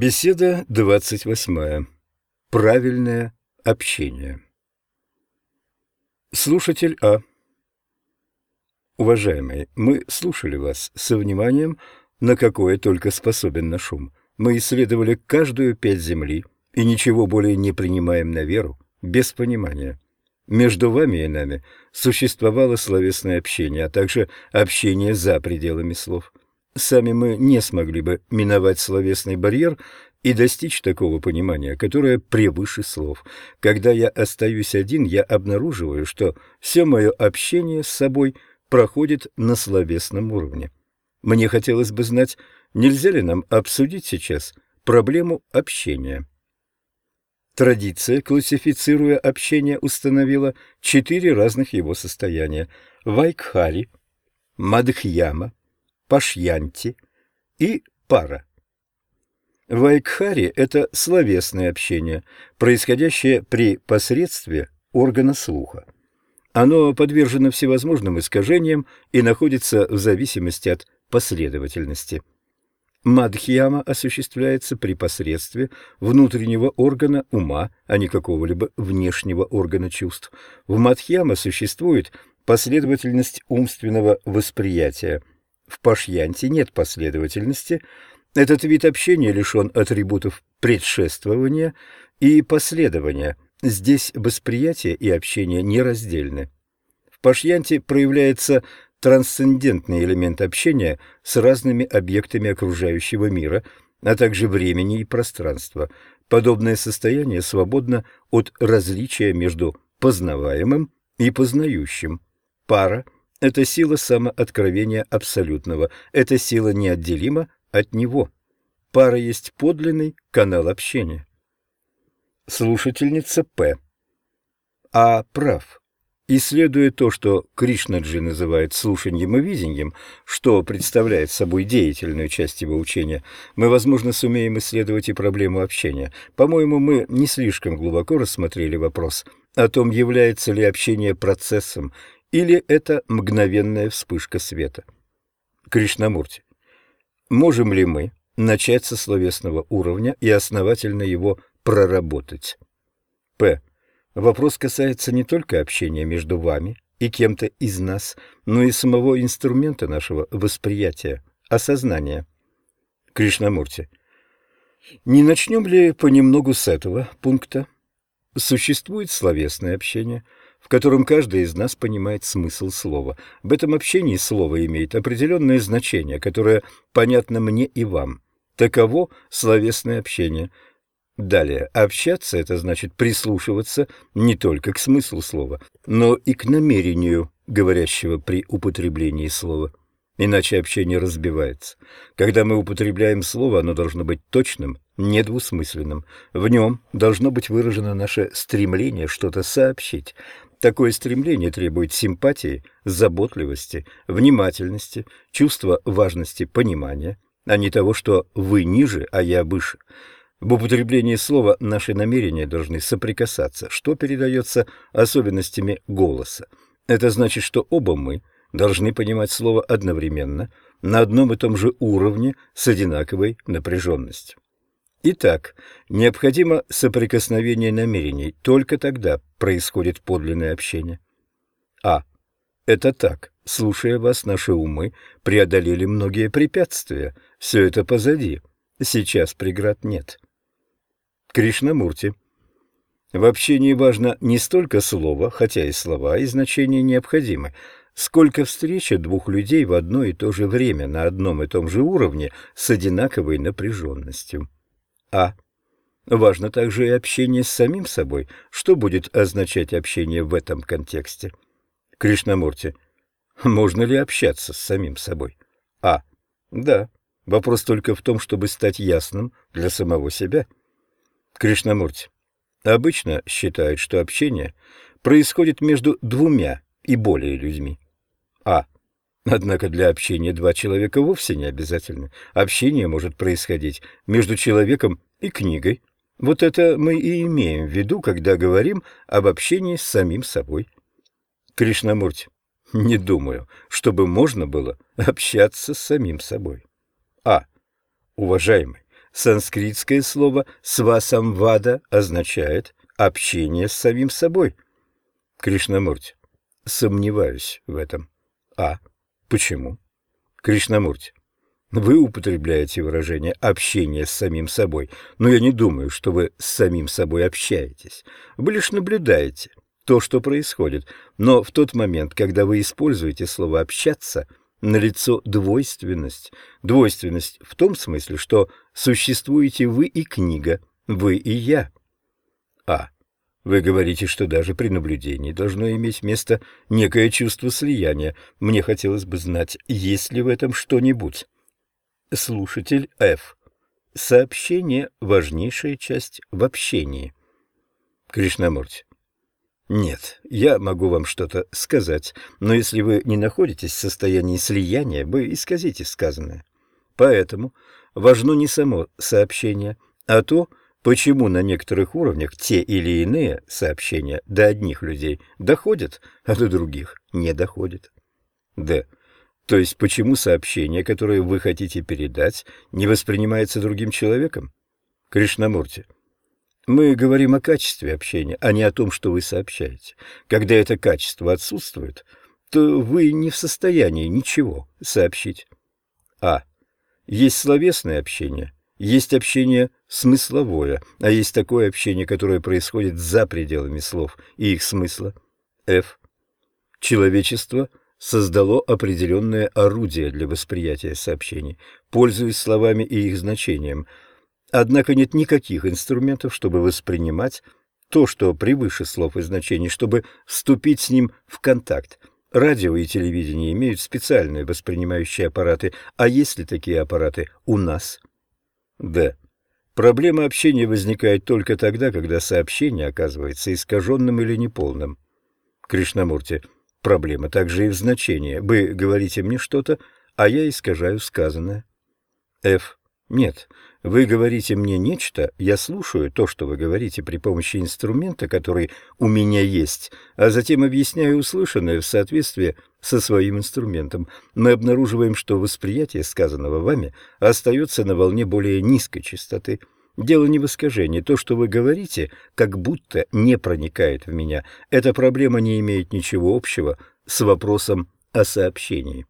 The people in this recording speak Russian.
Беседа двадцать восьмая. Правильное общение. Слушатель А. Уважаемый, мы слушали вас со вниманием, на какое только способен наш ум. Мы исследовали каждую пять земли и ничего более не принимаем на веру, без понимания. Между вами и нами существовало словесное общение, а также общение за пределами слов. Сами мы не смогли бы миновать словесный барьер и достичь такого понимания, которое превыше слов. Когда я остаюсь один, я обнаруживаю, что все мое общение с собой проходит на словесном уровне. Мне хотелось бы знать, нельзя ли нам обсудить сейчас проблему общения. Традиция, классифицируя общение, установила четыре разных его состояния – Вайкхари, Мадхьяма, Пашьянти и Пара. Вайкхари – это словесное общение, происходящее при посредстве органа слуха. Оно подвержено всевозможным искажениям и находится в зависимости от последовательности. Мадхьяма осуществляется при посредстве внутреннего органа ума, а не какого-либо внешнего органа чувств. В Мадхьяма существует последовательность умственного восприятия – в пашьянте нет последовательности. Этот вид общения лишен атрибутов предшествования и последования. Здесь восприятие и общение нераздельны. В пашьянте проявляется трансцендентный элемент общения с разными объектами окружающего мира, а также времени и пространства. Подобное состояние свободно от различия между познаваемым и познающим. Пара – это сила самооткровения абсолютного, эта сила неотделима от него. Пара есть подлинный канал общения. Слушательница П. А прав. Исследуя то, что Кришнаджи называет слушанием и видением, что представляет собой деятельную часть его учения, мы, возможно, сумеем исследовать и проблему общения. По-моему, мы не слишком глубоко рассмотрели вопрос о том, является ли общение процессом или это мгновенная вспышка света? Кришнамурти, можем ли мы начать со словесного уровня и основательно его проработать? П. Вопрос касается не только общения между вами и кем-то из нас, но и самого инструмента нашего восприятия, осознания. Кришнамурти, не начнем ли понемногу с этого пункта? Существует словесное общение – в котором каждый из нас понимает смысл слова. В этом общении слово имеет определенное значение, которое понятно мне и вам. Таково словесное общение. Далее, общаться – это значит прислушиваться не только к смыслу слова, но и к намерению говорящего при употреблении слова. Иначе общение разбивается. Когда мы употребляем слово, оно должно быть точным, недвусмысленным. В нем должно быть выражено наше стремление что-то сообщить. Такое стремление требует симпатии, заботливости, внимательности, чувства важности понимания, а не того, что вы ниже, а я выше. В употреблении слова наши намерения должны соприкасаться, что передается особенностями голоса. Это значит, что оба мы должны понимать слово одновременно, на одном и том же уровне с одинаковой напряженностью. Итак, необходимо соприкосновение намерений, только тогда происходит подлинное общение. А. Это так. Слушая вас, наши умы преодолели многие препятствия. Все это позади. Сейчас преград нет. Кришнамурти. В общении важно не столько слово, хотя и слова, и значения необходимы, сколько встреча двух людей в одно и то же время на одном и том же уровне с одинаковой напряженностью. А. Важно также и общение с самим собой. Что будет означать общение в этом контексте? Кришнамурти. Можно ли общаться с самим собой? А. Да. Вопрос только в том, чтобы стать ясным для самого себя. Кришнамурти. Обычно считают, что общение происходит между двумя и более людьми. А. Однако для общения два человека вовсе не обязательно. Общение может происходить между человеком и книгой. Вот это мы и имеем в виду, когда говорим об общении с самим собой. Кришнамурти, не думаю, чтобы можно было общаться с самим собой. А. Уважаемый, Санскритское слово «свасамвада» означает «общение с самим собой». Кришнамурти. Сомневаюсь в этом. А. Почему? Кришнамурти. Вы употребляете выражение «общение с самим собой», но я не думаю, что вы с самим собой общаетесь. Вы лишь наблюдаете то, что происходит. Но в тот момент, когда вы используете слово «общаться», налицо двойственность. Двойственность в том смысле, что существуете вы и книга, вы и я. А. Вы говорите, что даже при наблюдении должно иметь место некое чувство слияния. Мне хотелось бы знать, есть ли в этом что-нибудь. Слушатель F. Сообщение – важнейшая часть в общении. Кришнамурти. Нет, я могу вам что-то сказать, но если вы не находитесь в состоянии слияния, вы исказите сказанное. Поэтому важно не само сообщение, а то, почему на некоторых уровнях те или иные сообщения до одних людей доходят, а до других не доходят. Д. То есть почему сообщение, которое вы хотите передать, не воспринимается другим человеком? Кришнамурти. Мы говорим о качестве общения, а не о том, что вы сообщаете. Когда это качество отсутствует, то вы не в состоянии ничего сообщить. А. Есть словесное общение, есть общение смысловое, а есть такое общение, которое происходит за пределами слов и их смысла. F. Человечество – создало определенное орудие для восприятия сообщений, пользуясь словами и их значением. Однако нет никаких инструментов, чтобы воспринимать то, что превыше слов и значений, чтобы вступить с ним в контакт. Радио и телевидение имеют специальные воспринимающие аппараты, а есть ли такие аппараты у нас? Д. Проблема общения возникает только тогда, когда сообщение оказывается искаженным или неполным. Кришнамурти. Проблема также и в значении. Вы говорите мне что-то, а я искажаю сказанное. Ф. Нет. Вы говорите мне нечто, я слушаю то, что вы говорите при помощи инструмента, который у меня есть, а затем объясняю услышанное в соответствии со своим инструментом. Мы обнаруживаем, что восприятие сказанного вами остается на волне более низкой частоты. Дело не в искажении. То, что вы говорите, как будто не проникает в меня. Эта проблема не имеет ничего общего с вопросом о сообщении.